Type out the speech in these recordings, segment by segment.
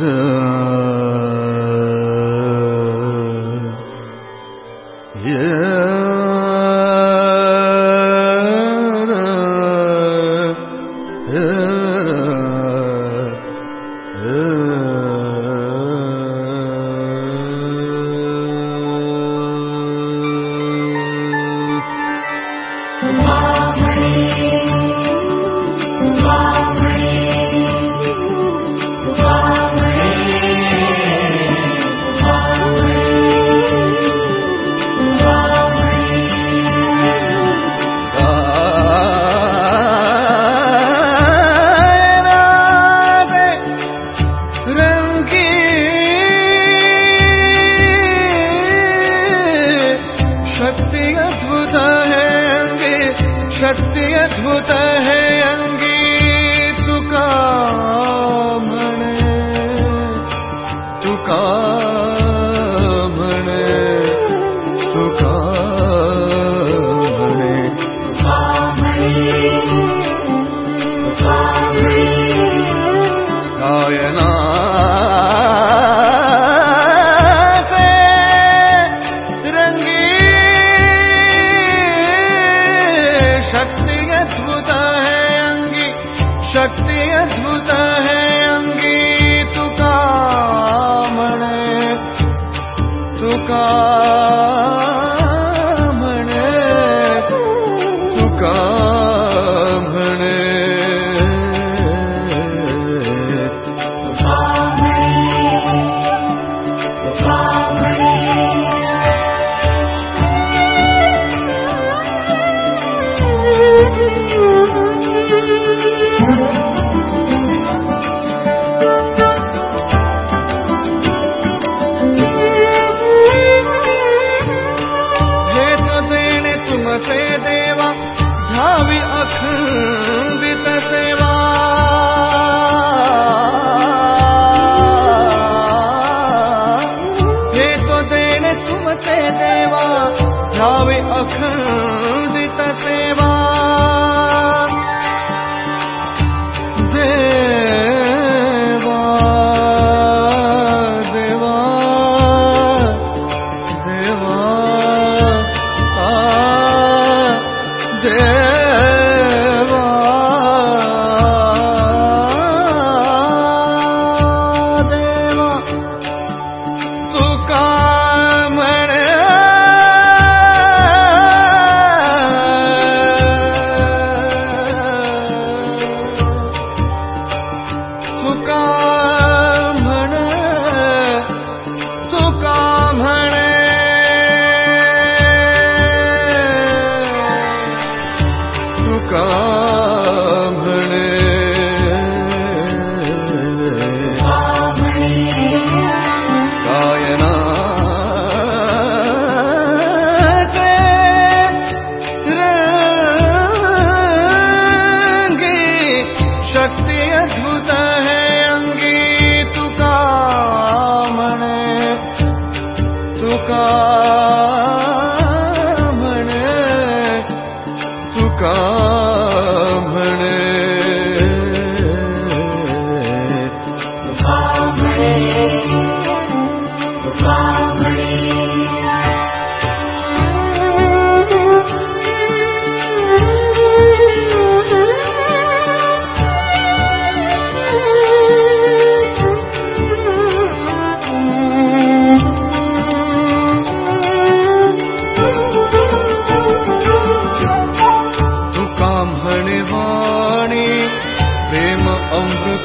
Oh. शक्ति अद्भुत है अंगी शक्ति अद्भुत lugar.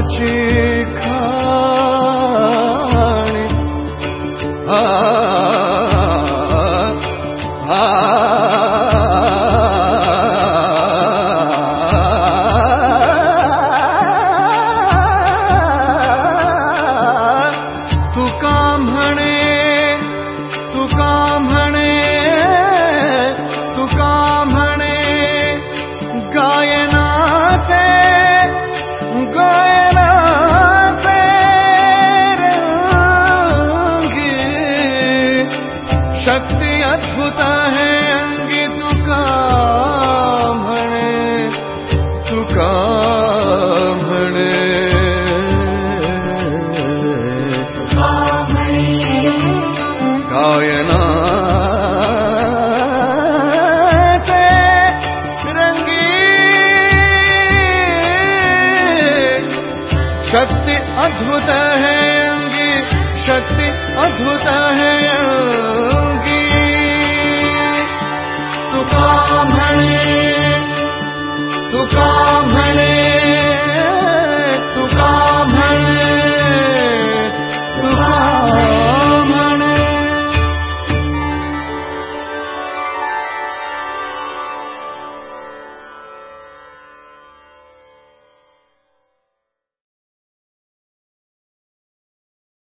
But you. अद्भुत है अंगी शक्ति अद्भुत है